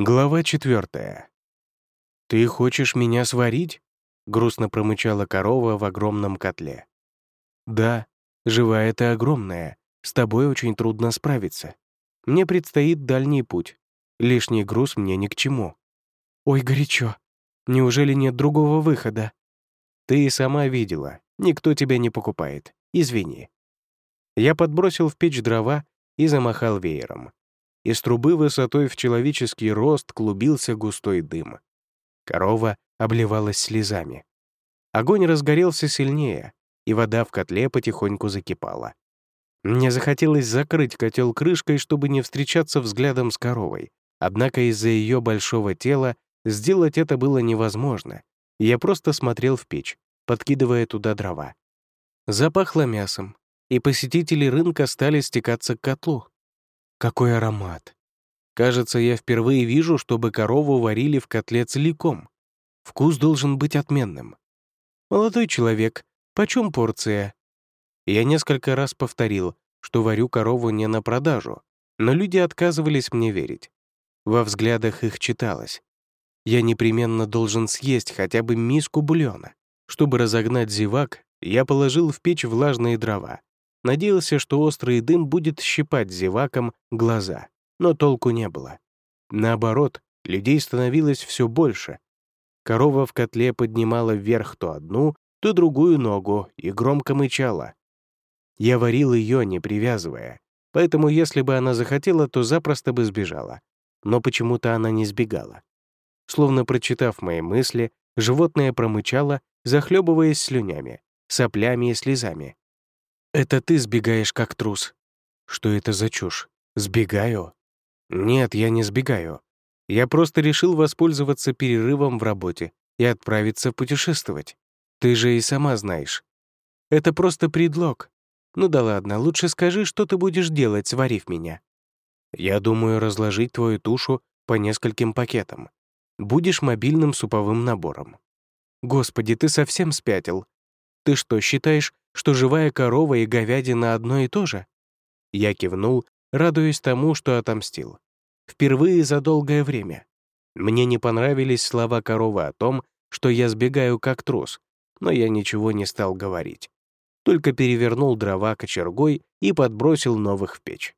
Глава четвертая. «Ты хочешь меня сварить?» — грустно промычала корова в огромном котле. «Да, живая ты огромная, с тобой очень трудно справиться. Мне предстоит дальний путь. Лишний груз мне ни к чему». «Ой, горячо. Неужели нет другого выхода?» «Ты и сама видела. Никто тебя не покупает. Извини». Я подбросил в печь дрова и замахал веером. Из трубы высотой в человеческий рост клубился густой дым. Корова обливалась слезами. Огонь разгорелся сильнее, и вода в котле потихоньку закипала. Мне захотелось закрыть котел крышкой, чтобы не встречаться взглядом с коровой. Однако из-за ее большого тела сделать это было невозможно. Я просто смотрел в печь, подкидывая туда дрова. Запахло мясом, и посетители рынка стали стекаться к котлу. Какой аромат! Кажется, я впервые вижу, чтобы корову варили в котле целиком. Вкус должен быть отменным. Молодой человек, почем порция? Я несколько раз повторил, что варю корову не на продажу, но люди отказывались мне верить. Во взглядах их читалось. Я непременно должен съесть хотя бы миску бульона. Чтобы разогнать зевак, я положил в печь влажные дрова. Надеялся, что острый дым будет щипать зевакам глаза, но толку не было. Наоборот, людей становилось все больше. Корова в котле поднимала вверх то одну, то другую ногу и громко мычала. Я варил ее, не привязывая, поэтому если бы она захотела, то запросто бы сбежала. Но почему-то она не сбегала. Словно прочитав мои мысли, животное промычало, захлебываясь слюнями, соплями и слезами. Это ты сбегаешь как трус. Что это за чушь? Сбегаю? Нет, я не сбегаю. Я просто решил воспользоваться перерывом в работе и отправиться путешествовать. Ты же и сама знаешь. Это просто предлог. Ну да ладно, лучше скажи, что ты будешь делать, сварив меня. Я думаю разложить твою тушу по нескольким пакетам. Будешь мобильным суповым набором. Господи, ты совсем спятил. Ты что, считаешь, что живая корова и говядина одно и то же? Я кивнул, радуясь тому, что отомстил. Впервые за долгое время. Мне не понравились слова коровы о том, что я сбегаю как трус, но я ничего не стал говорить. Только перевернул дрова кочергой и подбросил новых в печь.